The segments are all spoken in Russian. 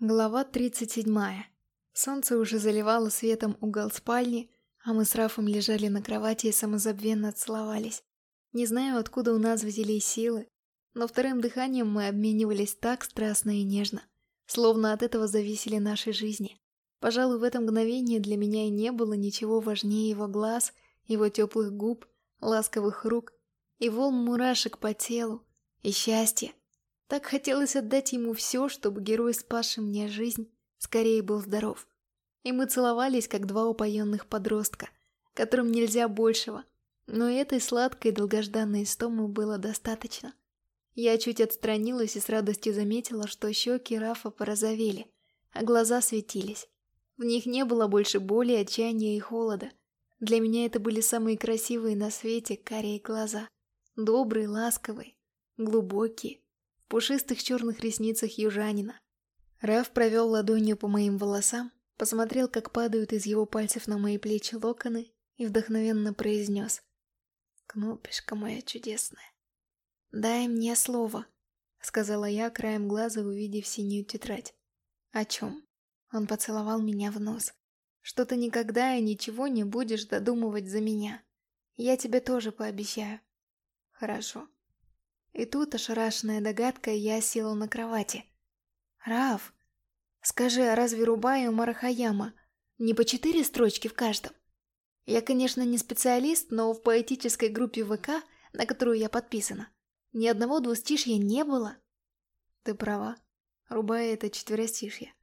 Глава 37. Солнце уже заливало светом угол спальни, а мы с Рафом лежали на кровати и самозабвенно целовались. Не знаю, откуда у нас взялись силы, но вторым дыханием мы обменивались так страстно и нежно, словно от этого зависели наши жизни. Пожалуй, в это мгновение для меня и не было ничего важнее его глаз, его теплых губ, ласковых рук и волн мурашек по телу, и счастья, так хотелось отдать ему все, чтобы герой, спасший мне жизнь, скорее был здоров. И мы целовались, как два упоенных подростка, которым нельзя большего. Но этой сладкой долгожданной истомы было достаточно. Я чуть отстранилась и с радостью заметила, что щеки Рафа порозовели, а глаза светились. В них не было больше боли, отчаяния и холода. Для меня это были самые красивые на свете карие глаза. Добрые, ласковые, глубокие пушистых черных ресницах южанина. Раф провел ладонью по моим волосам, посмотрел, как падают из его пальцев на мои плечи локоны и вдохновенно произнес. «Кнопишка моя чудесная». «Дай мне слово», — сказала я, краем глаза увидев синюю тетрадь. «О чем?» Он поцеловал меня в нос. «Что ты никогда и ничего не будешь додумывать за меня. Я тебе тоже пообещаю». «Хорошо», и тут, ошарашенная догадкой, я села на кровати. «Раф, скажи, а разве Рубай и Марахаяма не по четыре строчки в каждом?» Я, конечно, не специалист, но в поэтической группе ВК, на которую я подписана, ни одного двустишья не было. Ты права. Рубая это четверостишье.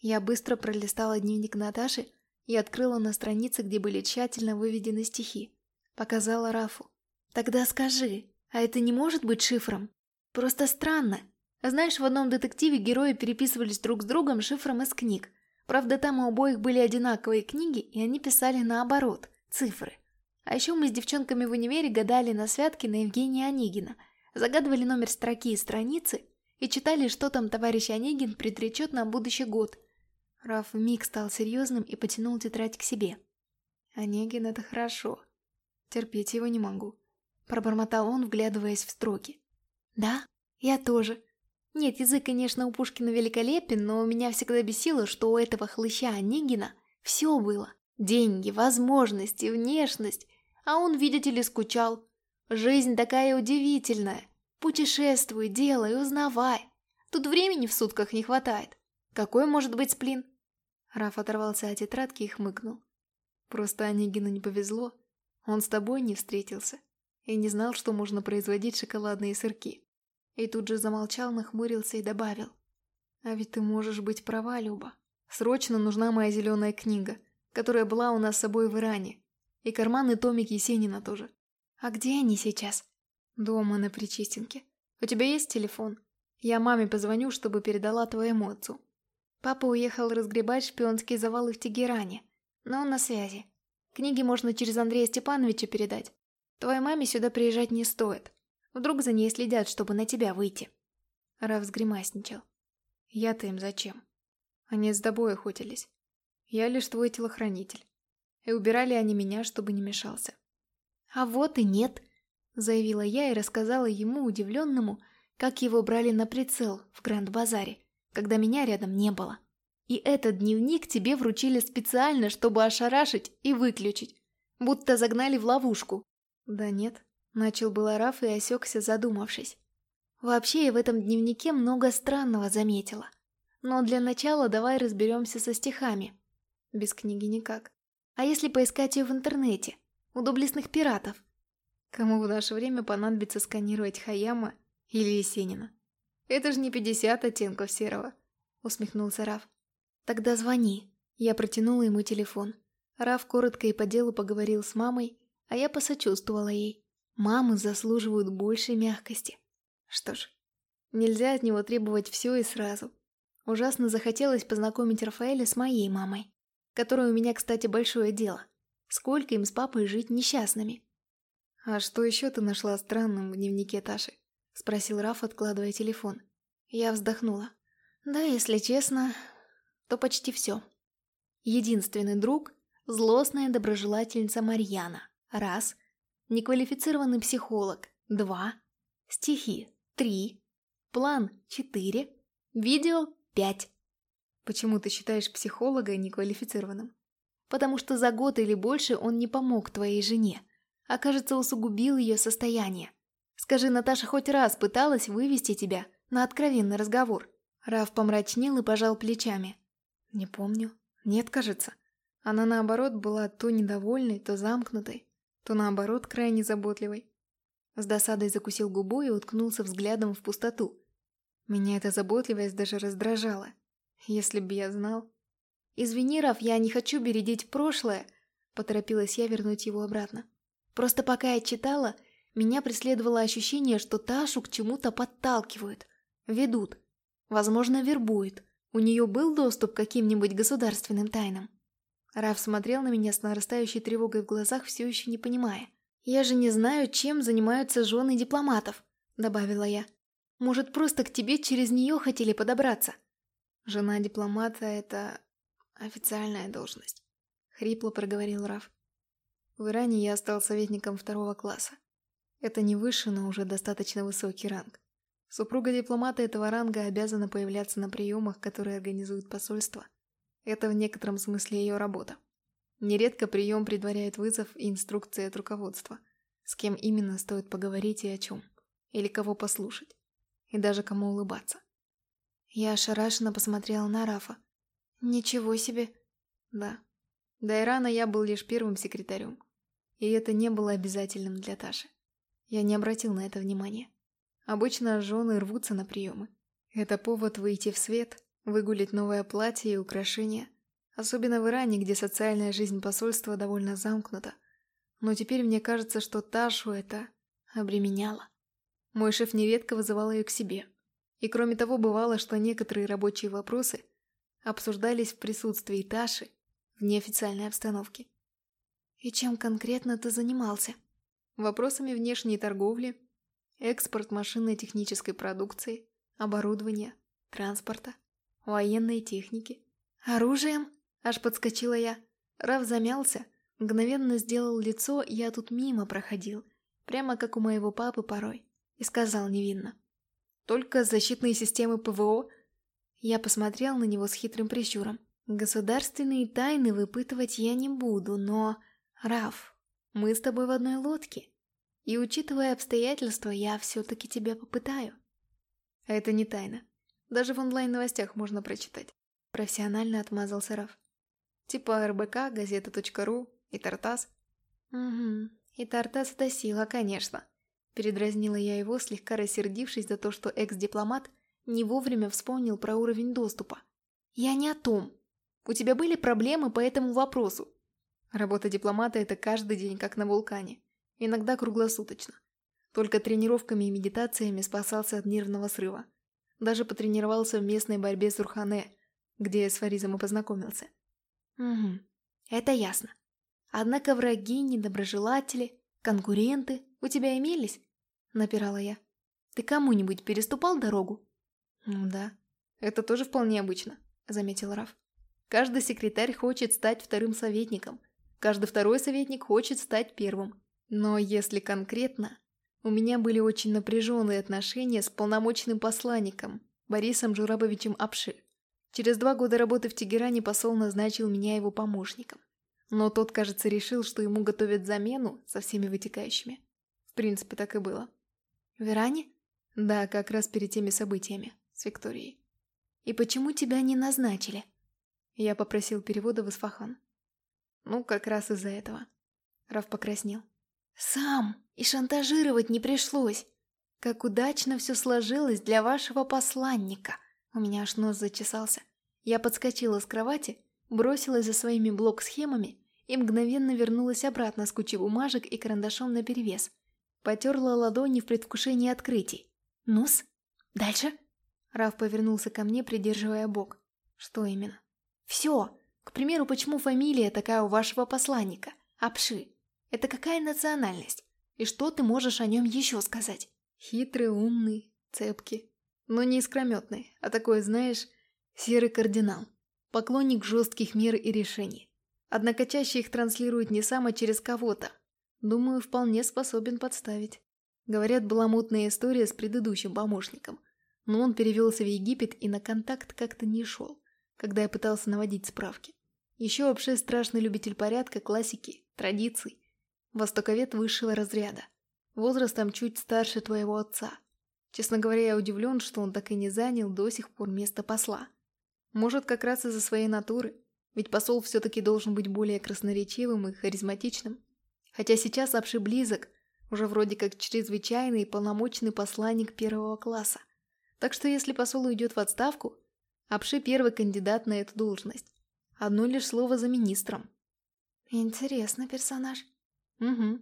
Я быстро пролистала дневник Наташи и открыла на странице, где были тщательно выведены стихи. Показала Рафу. «Тогда скажи, а это не может быть шифром? Просто странно. Знаешь, в одном детективе герои переписывались друг с другом шифром из книг. Правда, там у обоих были одинаковые книги, и они писали наоборот, цифры. А еще мы с девчонками в универе гадали на святке на Евгения Онегина, загадывали номер строки и страницы и читали, что там товарищ Онегин предречет на будущий год. Раф миг стал серьезным и потянул тетрадь к себе. Онегин — это хорошо. Терпеть его не могу. Пробормотал он, вглядываясь в строки. «Да, я тоже. Нет, язык, конечно, у Пушкина великолепен, но меня всегда бесило, что у этого хлыща Онегина все было. Деньги, возможности, внешность. А он, видите ли, скучал. Жизнь такая удивительная. Путешествуй, делай, узнавай. Тут времени в сутках не хватает. Какой может быть сплин?» Раф оторвался от тетрадки и хмыкнул. «Просто Онегину не повезло. Он с тобой не встретился и не знал, что можно производить шоколадные сырки. И тут же замолчал, нахмурился и добавил. «А ведь ты можешь быть права, Люба. Срочно нужна моя зеленая книга, которая была у нас с собой в Иране. И карманный томик Есенина тоже. А где они сейчас?» «Дома на Причистенке. У тебя есть телефон? Я маме позвоню, чтобы передала твоему отцу». Папа уехал разгребать шпионские завалы в Тегеране, но он на связи. Книги можно через Андрея Степановича передать. Твоей маме сюда приезжать не стоит. Вдруг за ней следят, чтобы на тебя выйти. Раф сгримасничал. Я-то им зачем? Они с тобой охотились. Я лишь твой телохранитель. И убирали они меня, чтобы не мешался. А вот и нет, заявила я и рассказала ему, удивленному, как его брали на прицел в Гранд-базаре, когда меня рядом не было. И этот дневник тебе вручили специально, чтобы ошарашить и выключить. Будто загнали в ловушку. «Да нет», — начал было Раф и осекся, задумавшись. «Вообще я в этом дневнике много странного заметила. Но для начала давай разберемся со стихами. Без книги никак. А если поискать ее в интернете? У доблестных пиратов?» Кому в наше время понадобится сканировать Хаяма или Есенина? Это же не пятьдесят оттенков серого, усмехнулся Раф. Тогда звони. Я протянула ему телефон. Раф коротко и по делу поговорил с мамой, а я посочувствовала ей. Мамы заслуживают большей мягкости. Что ж, нельзя от него требовать все и сразу. Ужасно захотелось познакомить Рафаэля с моей мамой, которой у меня, кстати, большое дело. Сколько им с папой жить несчастными? «А что еще ты нашла странным в дневнике Таши?» — спросил Раф, откладывая телефон. Я вздохнула. «Да, если честно, то почти все. Единственный друг — злостная доброжелательница Марьяна. Раз. Неквалифицированный психолог. Два. Стихи. Три. План. Четыре. Видео. Пять. Почему ты считаешь психолога неквалифицированным? Потому что за год или больше он не помог твоей жене, а кажется усугубил ее состояние. Скажи, Наташа хоть раз пыталась вывести тебя на откровенный разговор? Раф помрачнел и пожал плечами. Не помню. Нет, кажется. Она наоборот была то недовольной, то замкнутой, то наоборот крайне заботливой. С досадой закусил губу и уткнулся взглядом в пустоту. Меня эта заботливость даже раздражала. Если бы я знал... «Извини, Раф, я не хочу бередить прошлое», — поторопилась я вернуть его обратно. «Просто пока я читала, меня преследовало ощущение, что Ташу к чему-то подталкивают, ведут, возможно, вербуют. У нее был доступ к каким-нибудь государственным тайнам?» Раф смотрел на меня с нарастающей тревогой в глазах, все еще не понимая. «Я же не знаю, чем занимаются жены дипломатов», — добавила я. «Может, просто к тебе через нее хотели подобраться?» «Жена дипломата — это официальная должность», — хрипло проговорил Раф. «В Иране я стал советником второго класса. Это не выше, но уже достаточно высокий ранг. Супруга дипломата этого ранга обязана появляться на приемах, которые организует посольство. Это в некотором смысле ее работа. Нередко прием предваряет вызов и инструкции от руководства. С кем именно стоит поговорить и о чем. Или кого послушать. И даже кому улыбаться. Я ошарашенно посмотрела на Рафа. «Ничего себе!» «Да. До Ирана я был лишь первым секретарем. И это не было обязательным для Таши. Я не обратил на это внимания. Обычно жены рвутся на приемы. Это повод выйти в свет, выгулить новое платье и украшения. Особенно в Иране, где социальная жизнь посольства довольно замкнута. Но теперь мне кажется, что Ташу это обременяло. Мой шеф нередко вызывал ее к себе. И кроме того, бывало, что некоторые рабочие вопросы обсуждались в присутствии Таши в неофициальной обстановке. «И чем конкретно ты занимался?» Вопросами внешней торговли, экспорт машинной технической продукции, оборудования, транспорта военной техники. «Оружием?» – аж подскочила я. Раф замялся, мгновенно сделал лицо, я тут мимо проходил, прямо как у моего папы порой, и сказал невинно. «Только защитные системы ПВО?» Я посмотрел на него с хитрым прищуром. «Государственные тайны выпытывать я не буду, но... Раф, мы с тобой в одной лодке, и, учитывая обстоятельства, я все-таки тебя попытаю». «Это не тайна. Даже в онлайн-новостях можно прочитать. Профессионально отмазался Раф. Типа РБК, газета.ру и Тартас. Угу, и Тартас это сила, конечно. Передразнила я его, слегка рассердившись за то, что экс-дипломат не вовремя вспомнил про уровень доступа. Я не о том. У тебя были проблемы по этому вопросу. Работа дипломата – это каждый день, как на вулкане. Иногда круглосуточно. Только тренировками и медитациями спасался от нервного срыва. Даже потренировался в местной борьбе с Урхане, где я с Фаризом и познакомился. Угу, это ясно. Однако враги, недоброжелатели, конкуренты у тебя имелись? Напирала я. Ты кому-нибудь переступал дорогу? Ну да, это тоже вполне обычно, заметил Раф. Каждый секретарь хочет стать вторым советником. Каждый второй советник хочет стать первым. Но если конкретно, у меня были очень напряженные отношения с полномочным посланником Борисом Журабовичем Апши. Через два года работы в Тегеране посол назначил меня его помощником. Но тот, кажется, решил, что ему готовят замену со всеми вытекающими. В принципе, так и было. В Иране? Да, как раз перед теми событиями с Викторией. И почему тебя не назначили? Я попросил перевода в Исфахан. Ну, как раз из-за этого. Раф покраснел. Сам! И шантажировать не пришлось. Как удачно все сложилось для вашего посланника. У меня аж нос зачесался. Я подскочила с кровати, бросилась за своими блок-схемами и мгновенно вернулась обратно с кучей бумажек и карандашом наперевес. Потерла ладони в предвкушении открытий. «Ну-с, дальше?» Раф повернулся ко мне, придерживая бок. «Что именно?» «Все! К примеру, почему фамилия такая у вашего посланника? Апши. Это какая национальность? И что ты можешь о нем еще сказать? Хитрый, умный, цепкий. Но не искрометный, а такой, знаешь, серый кардинал. Поклонник жестких мер и решений. Однако чаще их транслирует не сам, а через кого-то. Думаю, вполне способен подставить. Говорят, была мутная история с предыдущим помощником. Но он перевелся в Египет и на контакт как-то не шел. когда я пытался наводить справки. Еще вообще страшный любитель порядка, классики, традиций. Востоковед высшего разряда. Возрастом чуть старше твоего отца. Честно говоря, я удивлен, что он так и не занял до сих пор место посла. Может, как раз из-за своей натуры. Ведь посол все-таки должен быть более красноречивым и харизматичным. Хотя сейчас Апши близок, уже вроде как чрезвычайный и полномочный посланник первого класса. Так что если посол уйдет в отставку, Апши первый кандидат на эту должность. Одно лишь слово за министром. Интересный персонаж. Угу.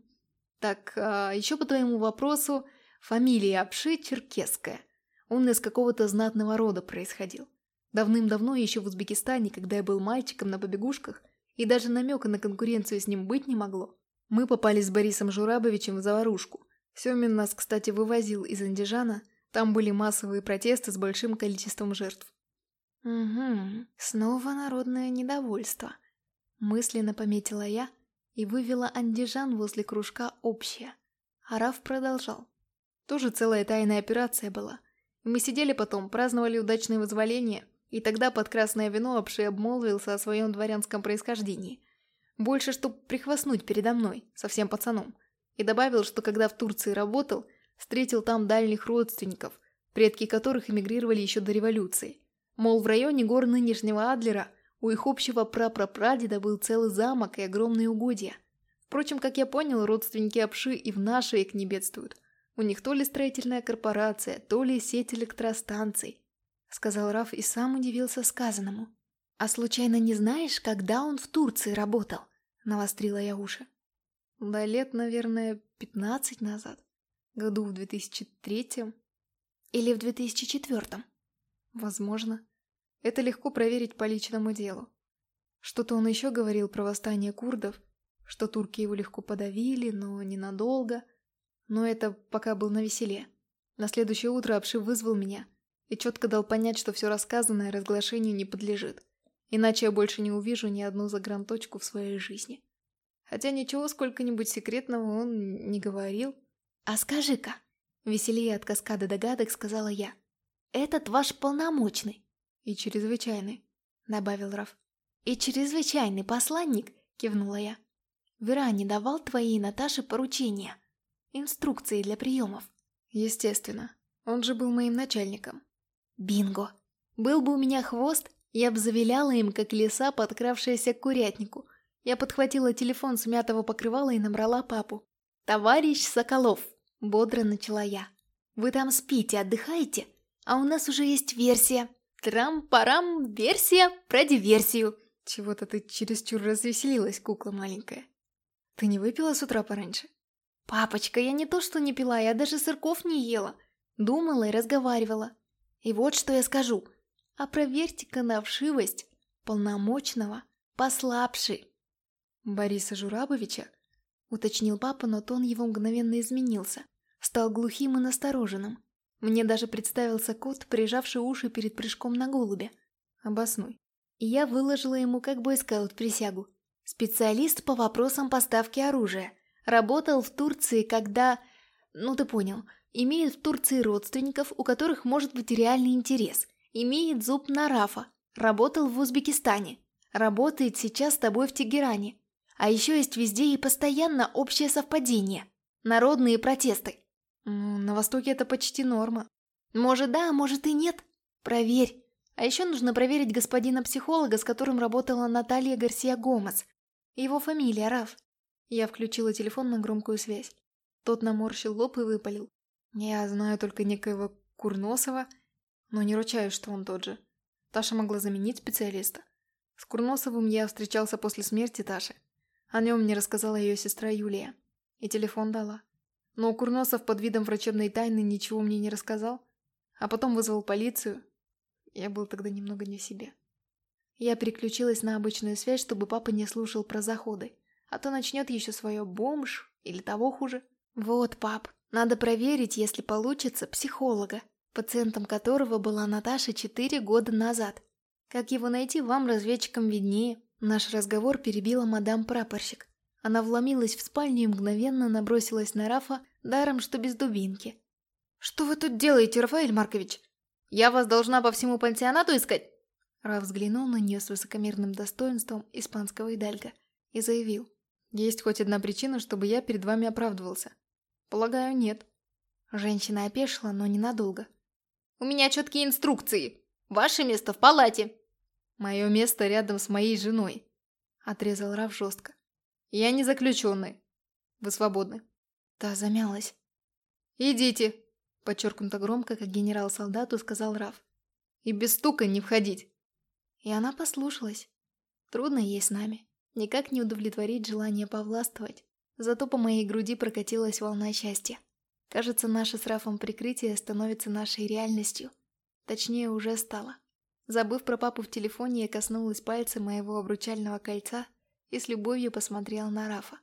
Так, а еще по твоему вопросу, фамилия Апши черкесская. Он из какого-то знатного рода происходил. Давным-давно, еще в Узбекистане, когда я был мальчиком на побегушках, и даже намека на конкуренцию с ним быть не могло, мы попали с Борисом Журабовичем в заварушку. Семин нас, кстати, вывозил из Андижана, там были массовые протесты с большим количеством жертв. Угу, снова народное недовольство. Мысленно пометила я и вывела Андижан возле кружка общее. Араф продолжал. Тоже целая тайная операция была. Мы сидели потом, праздновали удачное вызволение, и тогда под красное вино Апши обмолвился о своем дворянском происхождении. Больше, чтоб прихвастнуть передо мной, совсем пацаном. И добавил, что когда в Турции работал, встретил там дальних родственников, предки которых эмигрировали еще до революции. Мол, в районе гор нынешнего Адлера у их общего прапрапрадеда был целый замок и огромные угодья. Впрочем, как я понял, родственники Апши и в наше век не бедствуют. У них то ли строительная корпорация, то ли сеть электростанций. — сказал Раф и сам удивился сказанному. «А случайно не знаешь, когда он в Турции работал?» — навострила я уши. «Да лет, наверное, пятнадцать назад. Году в 2003 Или в 2004 Возможно. Это легко проверить по личному делу. Что-то он еще говорил про восстание курдов, что турки его легко подавили, но ненадолго. Но это пока был на веселе. На следующее утро Обшив вызвал меня — и четко дал понять, что все рассказанное разглашению не подлежит, иначе я больше не увижу ни одну загранточку в своей жизни. Хотя ничего сколько-нибудь секретного он не говорил. «А скажи-ка», — веселее от каскада догадок сказала я, «этот ваш полномочный». «И чрезвычайный», — добавил Раф. «И чрезвычайный посланник», — кивнула я. «Вера не давал твоей Наташе поручения, инструкции для приемов». «Естественно, он же был моим начальником». Бинго! Был бы у меня хвост, я бы завиляла им, как лиса, подкравшаяся к курятнику. Я подхватила телефон с мятого покрывала и набрала папу. «Товарищ Соколов!» — бодро начала я. «Вы там спите, отдыхаете? А у нас уже есть версия. Трам-парам, версия про диверсию!» «Чего-то ты чересчур развеселилась, кукла маленькая. Ты не выпила с утра пораньше?» «Папочка, я не то что не пила, я даже сырков не ела. Думала и разговаривала. И вот что я скажу. А проверьте-ка на вшивость полномочного послабши. Бориса Журабовича? Уточнил папа, но тон его мгновенно изменился. Стал глухим и настороженным. Мне даже представился кот, прижавший уши перед прыжком на голубя. Обоснуй. И я выложила ему как бойскаут присягу. Специалист по вопросам поставки оружия. Работал в Турции, когда... Ну ты понял имеет в Турции родственников, у которых может быть реальный интерес, имеет зуб на Рафа, работал в Узбекистане, работает сейчас с тобой в Тегеране. А еще есть везде и постоянно общее совпадение. Народные протесты. Ну, на Востоке это почти норма. Может да, может и нет. Проверь. А еще нужно проверить господина психолога, с которым работала Наталья Гарсия Гомес. Его фамилия Раф. Я включила телефон на громкую связь. Тот наморщил лоб и выпалил. Я знаю только некоего Курносова, но не ручаюсь, что он тот же. Таша могла заменить специалиста. С Курносовым я встречался после смерти Таши. О нем мне рассказала ее сестра Юлия. И телефон дала. Но Курносов под видом врачебной тайны ничего мне не рассказал. А потом вызвал полицию. Я был тогда немного не в себе. Я переключилась на обычную связь, чтобы папа не слушал про заходы. А то начнет еще свое бомж или того хуже. Вот, пап, надо проверить, если получится, психолога, пациентом которого была Наташа четыре года назад. Как его найти, вам, разведчикам, виднее. Наш разговор перебила мадам-прапорщик. Она вломилась в спальню и мгновенно набросилась на Рафа, даром что без дубинки. «Что вы тут делаете, Рафаэль Маркович? Я вас должна по всему пансионату искать?» Раф взглянул на нее с высокомерным достоинством испанского идальга и заявил. «Есть хоть одна причина, чтобы я перед вами оправдывался?» «Полагаю, нет». Женщина опешила, но ненадолго. «У меня четкие инструкции. Ваше место в палате». «Мое место рядом с моей женой», — отрезал Раф жестко. «Я не заключенный. Вы свободны». Та замялась. «Идите», — подчеркнуто громко, как генерал-солдату сказал Раф. «И без стука не входить». И она послушалась. Трудно ей с нами. Никак не удовлетворить желание повластвовать. Зато по моей груди прокатилась волна счастья. Кажется, наше с Рафом прикрытие становится нашей реальностью. Точнее, уже стало. Забыв про папу в телефоне, я коснулась пальца моего обручального кольца и с любовью посмотрела на Рафа.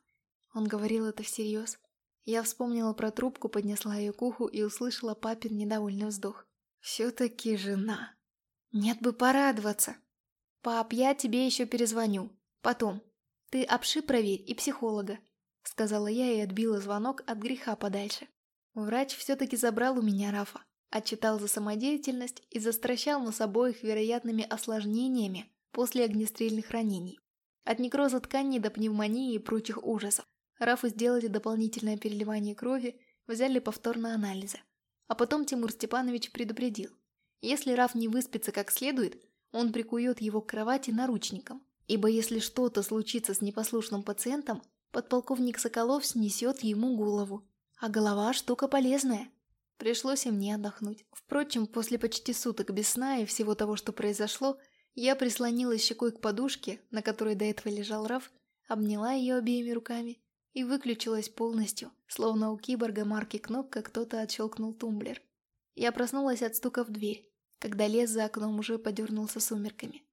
Он говорил это всерьез. Я вспомнила про трубку, поднесла ее к уху и услышала папин недовольный вздох. «Все-таки жена. Нет бы порадоваться!» «Пап, я тебе еще перезвоню. Потом. Ты обши проверь и психолога», — сказала я и отбила звонок от греха подальше. Врач все-таки забрал у меня Рафа, отчитал за самодеятельность и застращал нас обоих вероятными осложнениями после огнестрельных ранений. От некроза тканей до пневмонии и прочих ужасов. Рафу сделали дополнительное переливание крови, взяли повторно анализы. А потом Тимур Степанович предупредил. Если Раф не выспится как следует, он прикует его к кровати наручником, ибо если что-то случится с непослушным пациентом, подполковник Соколов снесет ему голову. А голова – штука полезная. Пришлось и мне отдохнуть. Впрочем, после почти суток без сна и всего того, что произошло, я прислонилась щекой к подушке, на которой до этого лежал Раф, обняла ее обеими руками и выключилась полностью, словно у киборга марки кнопка кто-то отщелкнул тумблер. Я проснулась от стука в дверь когда лес за окном уже подернулся сумерками.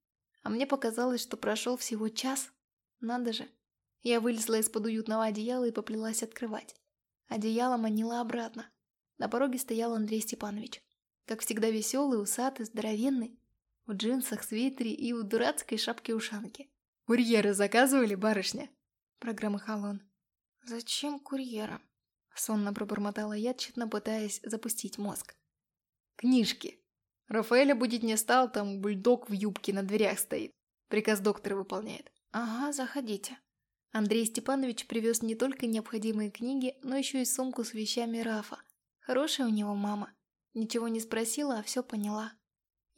А мне показалось, что прошел всего час. Надо же. Я вылезла из-под уютного одеяла и поплелась открывать. Одеяло манило обратно. На пороге стоял Андрей Степанович. Как всегда веселый, усатый, здоровенный. В джинсах, свитере и в дурацкой шапке-ушанке. «Курьеры заказывали, барышня?» Прогромыхал он. «Зачем курьера?» Сонно пробормотала я, тщетно пытаясь запустить мозг. «Книжки!» Рафаэля будить не стал, там бульдог в юбке на дверях стоит. Приказ доктора выполняет. Ага, заходите. Андрей Степанович привез не только необходимые книги, но еще и сумку с вещами Рафа. Хорошая у него мама. Ничего не спросила, а все поняла.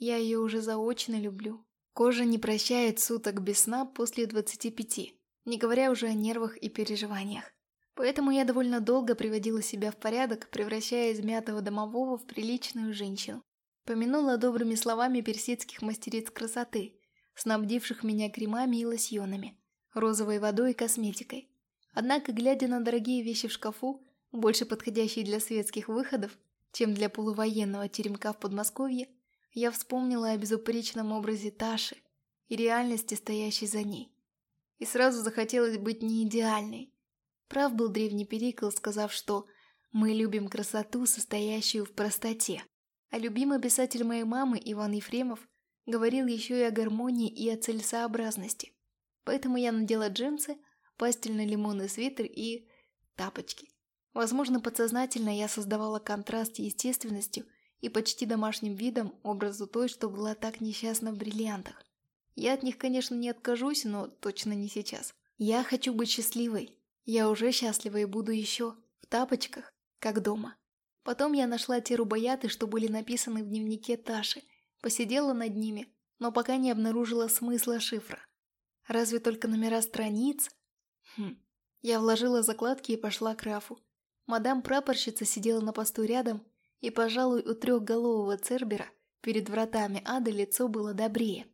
Я ее уже заочно люблю. Кожа не прощает суток без сна после 25, не говоря уже о нервах и переживаниях. Поэтому я довольно долго приводила себя в порядок, превращая измятого домового в приличную женщину. Помянула добрыми словами персидских мастериц красоты, снабдивших меня кремами и лосьонами, розовой водой и косметикой. Однако, глядя на дорогие вещи в шкафу, больше подходящие для светских выходов, чем для полувоенного теремка в Подмосковье, я вспомнила о безупречном образе Таши и реальности, стоящей за ней. И сразу захотелось быть не идеальной. Прав был древний Перикл, сказав, что «мы любим красоту, состоящую в простоте». А любимый писатель моей мамы Иван Ефремов говорил еще и о гармонии и о целесообразности. Поэтому я надела джинсы, пастельно-лимонный свитер и тапочки. Возможно, подсознательно я создавала контраст естественностью и почти домашним видом образу той, что была так несчастна в бриллиантах. Я от них, конечно, не откажусь, но точно не сейчас. Я хочу быть счастливой. Я уже счастлива и буду еще в тапочках, как дома. Потом я нашла те рубаяты, что были написаны в дневнике Таши, посидела над ними, но пока не обнаружила смысла шифра. Разве только номера страниц? Хм. Я вложила закладки и пошла к Рафу. Мадам-прапорщица сидела на посту рядом, и, пожалуй, у трехголового Цербера перед вратами ада лицо было добрее.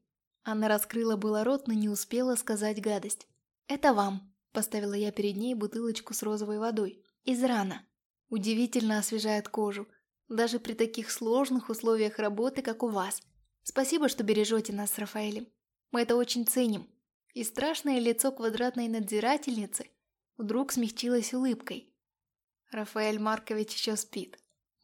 Она раскрыла было рот, но не успела сказать гадость. «Это вам», — поставила я перед ней бутылочку с розовой водой. «Из рана». Удивительно освежает кожу, даже при таких сложных условиях работы, как у вас. Спасибо, что бережете нас с Рафаэлем. Мы это очень ценим. И страшное лицо квадратной надзирательницы вдруг смягчилось улыбкой. Рафаэль Маркович еще спит.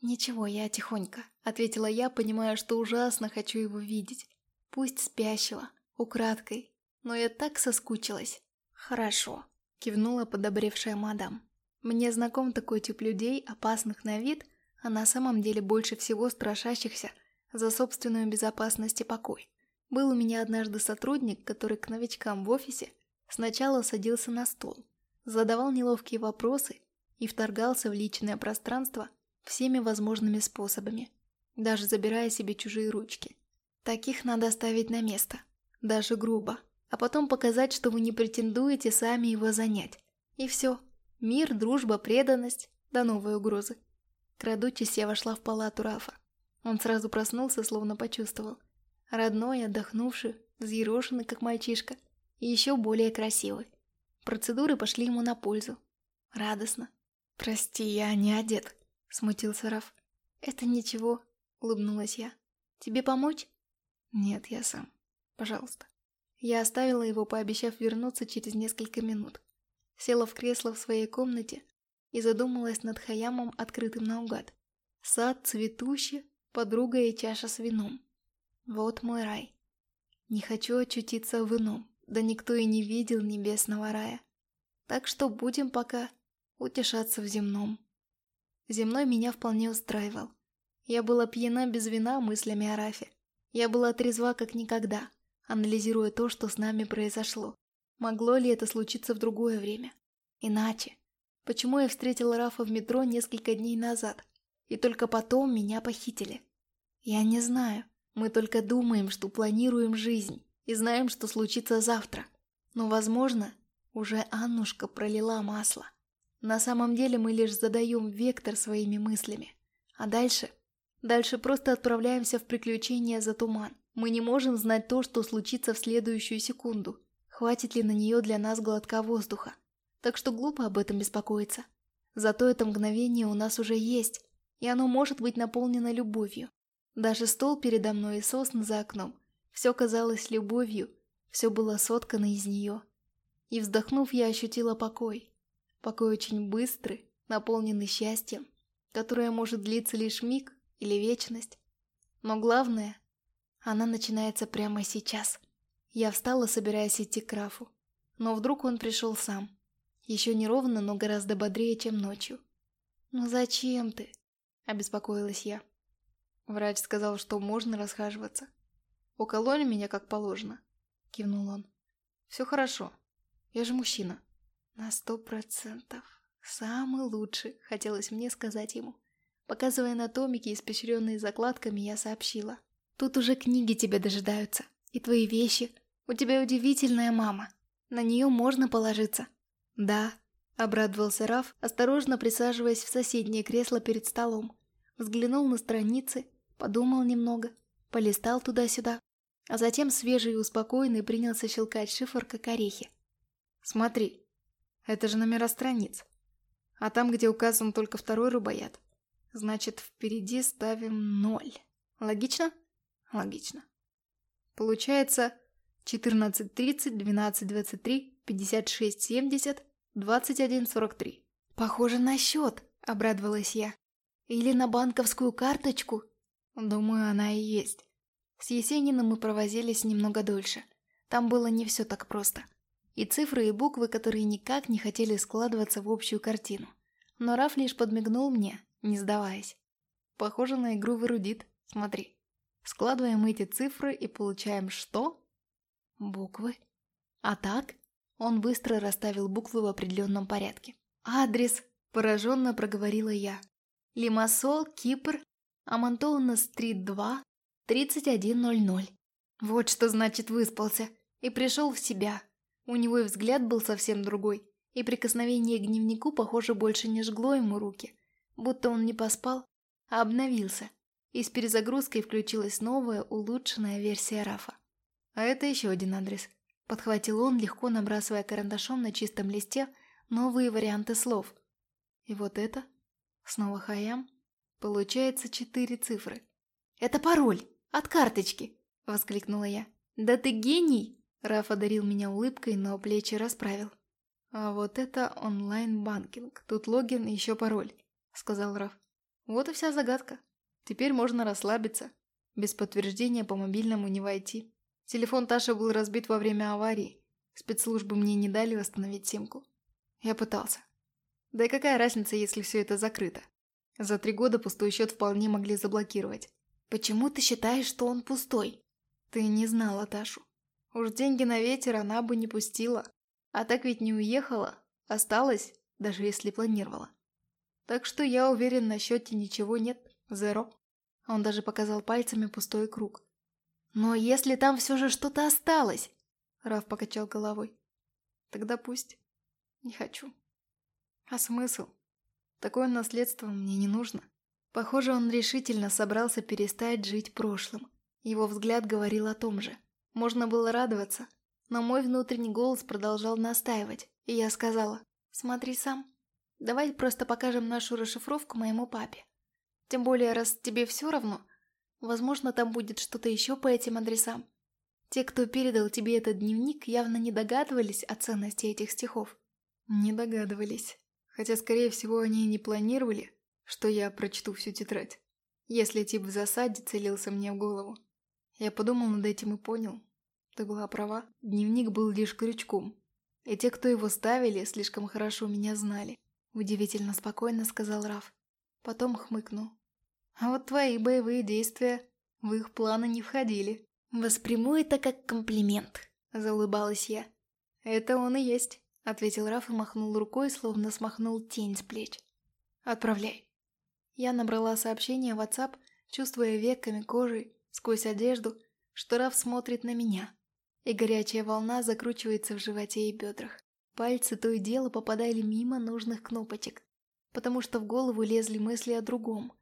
«Ничего, я тихонько», — ответила я, понимая, что ужасно хочу его видеть. Пусть спящего, украдкой, но я так соскучилась. «Хорошо», — кивнула подобревшая мадам. Мне знаком такой тип людей, опасных на вид, а на самом деле больше всего страшащихся за собственную безопасность и покой. Был у меня однажды сотрудник, который к новичкам в офисе сначала садился на стол, задавал неловкие вопросы и вторгался в личное пространство всеми возможными способами, даже забирая себе чужие ручки. Таких надо ставить на место, даже грубо, а потом показать, что вы не претендуете сами его занять. И все. Мир, дружба, преданность, да новые угрозы. Крадучись, я вошла в палату Рафа. Он сразу проснулся, словно почувствовал. Родной, отдохнувший, взъерошенный, как мальчишка, и еще более красивый. Процедуры пошли ему на пользу. Радостно. «Прости, я не одет», — смутился Раф. «Это ничего», — улыбнулась я. «Тебе помочь?» «Нет, я сам. Пожалуйста». Я оставила его, пообещав вернуться через несколько минут. Села в кресло в своей комнате и задумалась над Хаямом, открытым наугад. Сад цветущий, подруга и чаша с вином. Вот мой рай. Не хочу очутиться в ином, да никто и не видел небесного рая. Так что будем пока утешаться в земном. Земной меня вполне устраивал. Я была пьяна без вина мыслями о Рафе. Я была трезва как никогда, анализируя то, что с нами произошло. Могло ли это случиться в другое время? Иначе. Почему я встретила Рафа в метро несколько дней назад, и только потом меня похитили? Я не знаю. Мы только думаем, что планируем жизнь, и знаем, что случится завтра. Но, возможно, уже Аннушка пролила масло. На самом деле мы лишь задаем вектор своими мыслями. А дальше? Дальше просто отправляемся в приключения за туман. Мы не можем знать то, что случится в следующую секунду. Хватит ли на нее для нас глотка воздуха? Так что глупо об этом беспокоиться. Зато это мгновение у нас уже есть, и оно может быть наполнено любовью. Даже стол передо мной и сосны за окном. Все казалось любовью, все было соткано из нее. И вздохнув, я ощутила покой. Покой очень быстрый, наполненный счастьем, которое может длиться лишь миг или вечность. Но главное, она начинается прямо сейчас. Я встала, собираясь идти к Рафу. Но вдруг он пришел сам. Еще не ровно, но гораздо бодрее, чем ночью. «Ну зачем ты?» – обеспокоилась я. Врач сказал, что можно расхаживаться. «Укололи меня как положено», – кивнул он. «Все хорошо. Я же мужчина». «На сто процентов. Самый лучший», – хотелось мне сказать ему. Показывая на томики, испещренные закладками, я сообщила. «Тут уже книги тебя дожидаются. И твои вещи. У тебя удивительная мама. На нее можно положиться». «Да», – обрадовался Раф, осторожно присаживаясь в соседнее кресло перед столом. Взглянул на страницы, подумал немного, полистал туда-сюда, а затем свежий и успокоенный принялся щелкать шифр, как орехи. «Смотри, это же номера страниц. А там, где указан только второй рубоят, значит, впереди ставим ноль. Логично? Логично. Получается 14.30, 12.23, 56.70, 21.43. Похоже на счет, обрадовалась я. Или на банковскую карточку? Думаю, она и есть. С Есениным мы провозились немного дольше. Там было не все так просто. И цифры, и буквы, которые никак не хотели складываться в общую картину. Но Раф лишь подмигнул мне, не сдаваясь. Похоже на игру в эрудит. Смотри. Складываем эти цифры и получаем что? Буквы. А так? Он быстро расставил буквы в определенном порядке. «Адрес!» – пораженно проговорила я. «Лимассол, Кипр, Амантоуна-стрит 2, 3100. Вот что значит выспался. И пришел в себя. У него и взгляд был совсем другой. И прикосновение к дневнику, похоже, больше не жгло ему руки. Будто он не поспал, а обновился. И с перезагрузкой включилась новая, улучшенная версия Рафа. А это еще один адрес. Подхватил он, легко набрасывая карандашом на чистом листе новые варианты слов. И вот это? Снова Хаям? Получается четыре цифры. «Это пароль! От карточки!» — воскликнула я. «Да ты гений!» Раф одарил меня улыбкой, но плечи расправил. «А вот это онлайн-банкинг. Тут логин и еще пароль», — сказал Раф. «Вот и вся загадка. Теперь можно расслабиться. Без подтверждения по мобильному не войти. Телефон Таши был разбит во время аварии. Спецслужбы мне не дали восстановить симку. Я пытался. Да и какая разница, если все это закрыто? За три года пустой счет вполне могли заблокировать. Почему ты считаешь, что он пустой? Ты не знала Ташу. Уж деньги на ветер она бы не пустила. А так ведь не уехала, осталась, даже если планировала. Так что я уверен, на счете ничего нет, зеро. Он даже показал пальцами пустой круг. «Но если там все же что-то осталось?» Раф покачал головой. «Тогда пусть. Не хочу. А смысл? Такое наследство мне не нужно». Похоже, он решительно собрался перестать жить прошлым. Его взгляд говорил о том же. Можно было радоваться, но мой внутренний голос продолжал настаивать, и я сказала, «Смотри сам. Давай просто покажем нашу расшифровку моему папе. Тем более, раз тебе все равно, возможно, там будет что-то еще по этим адресам. Те, кто передал тебе этот дневник, явно не догадывались о ценности этих стихов». «Не догадывались. Хотя, скорее всего, они и не планировали, что я прочту всю тетрадь, если тип в засаде целился мне в голову. Я подумал над этим и понял. Ты была права, дневник был лишь крючком. И те, кто его ставили, слишком хорошо меня знали. Удивительно спокойно сказал Раф. Потом хмыкнул. А вот твои боевые действия в их планы не входили. Восприму это как комплимент, заулыбалась я. Это он и есть, ответил Раф и махнул рукой, словно смахнул тень с плеч. Отправляй. Я набрала сообщение в WhatsApp, чувствуя веками кожи, сквозь одежду, что Раф смотрит на меня. И горячая волна закручивается в животе и бедрах. Пальцы то и дело попадали мимо нужных кнопочек, потому что в голову лезли мысли о другом.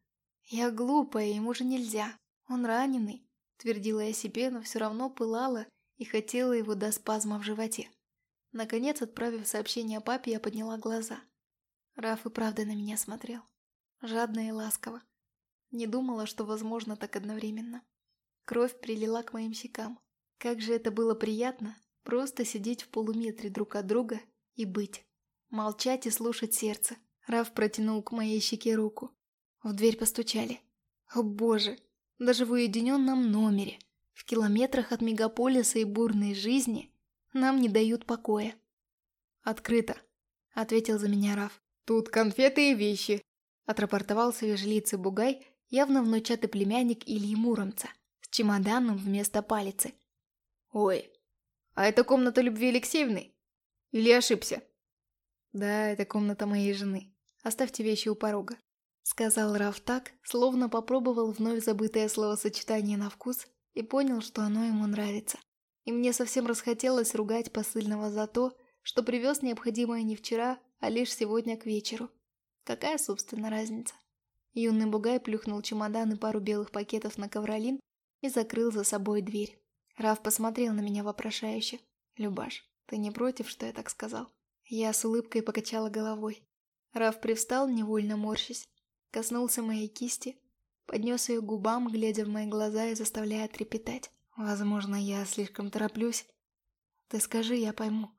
«Я глупая, ему же нельзя. Он раненый», — твердила я себе, но все равно пылала и хотела его до спазма в животе. Наконец, отправив сообщение папе, я подняла глаза. Раф и правда на меня смотрел жадно и ласково. Не думала, что возможно так одновременно. Кровь прилила к моим щекам. Как же это было приятно, просто сидеть в полуметре друг от друга и быть. Молчать и слушать сердце. Раф протянул к моей щеке руку. В дверь постучали. О боже, даже в уединенном номере, в километрах от мегаполиса и бурной жизни, нам не дают покоя. «Открыто», — ответил за меня Раф. «Тут конфеты и вещи», Отрапортовал свежелицый бугай, явно внучатый племянник Ильи Муромца, чемоданом вместо палицы. «Ой, а это комната Любви Алексеевны? Или ошибся?» «Да, это комната моей жены. Оставьте вещи у порога», — сказал Раф так, словно попробовал вновь забытое словосочетание на вкус и понял, что оно ему нравится. И мне совсем расхотелось ругать посыльного за то, что привез необходимое не вчера, а лишь сегодня к вечеру. Какая, собственно, разница? Юный бугай плюхнул чемодан и пару белых пакетов на ковролин и закрыл за собой дверь. Раф посмотрел на меня вопрошающе. «Любаш, ты не против, что я так сказал?» Я с улыбкой покачала головой. Раф привстал, невольно морщись, коснулся моей кисти, поднес ее к губам, глядя в мои глаза и заставляя трепетать. «Возможно, я слишком тороплюсь. Ты скажи, я пойму.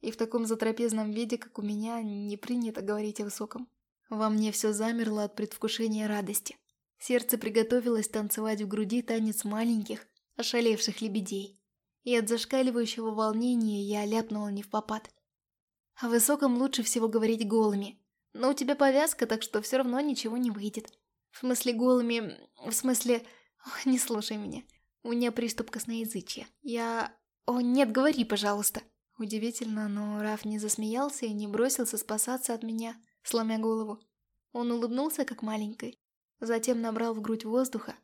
И в таком затрапезном виде, как у меня, не принято говорить о высоком. Во мне все замерло от предвкушения радости. Сердце приготовилось танцевать в груди танец маленьких, ошалевших лебедей. И от зашкаливающего волнения я ляпнула не в попад. О высоком лучше всего говорить голыми. Но у тебя повязка, так что все равно ничего не выйдет. В смысле голыми... В смысле... Ох, не слушай меня. У меня приступ косноязычия. Я... О, нет, говори, пожалуйста. Удивительно, но Раф не засмеялся и не бросился спасаться от меня, сломя голову. Он улыбнулся, как маленькой, затем набрал в грудь воздуха,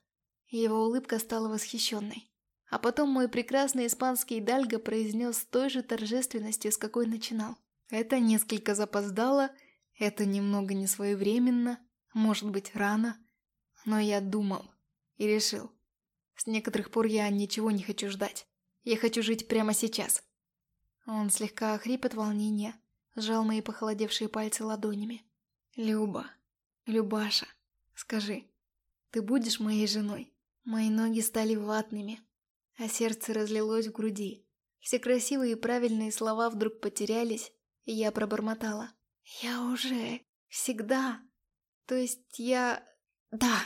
его улыбка стала восхищенной. А потом мой прекрасный испанский Дальго произнес с той же торжественностью, с какой начинал. Это несколько запоздало, это немного несвоевременно, может быть, рано, но я думал и решил. С некоторых пор я ничего не хочу ждать. Я хочу жить прямо сейчас. Он слегка охрип от волнения, сжал мои похолодевшие пальцы ладонями. «Люба, Любаша, скажи, ты будешь моей женой?» Мои ноги стали ватными, а сердце разлилось в груди. Все красивые и правильные слова вдруг потерялись, и я пробормотала. «Я уже... всегда... То есть я... да...»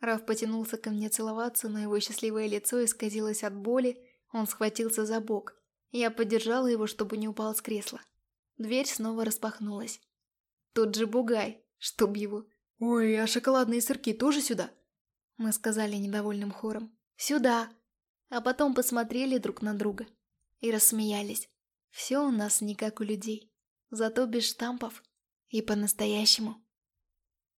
Раф потянулся ко мне целоваться, но его счастливое лицо исказилось от боли, он схватился за бок. Я поддержала его, чтобы не упал с кресла. Дверь снова распахнулась. Тот же бугай, чтоб его. «Ой, а шоколадные сырки тоже сюда?» Мы сказали недовольным хором. «Сюда!» а потом посмотрели друг на друга и рассмеялись. Все у нас не как у людей, зато без штампов и по-настоящему.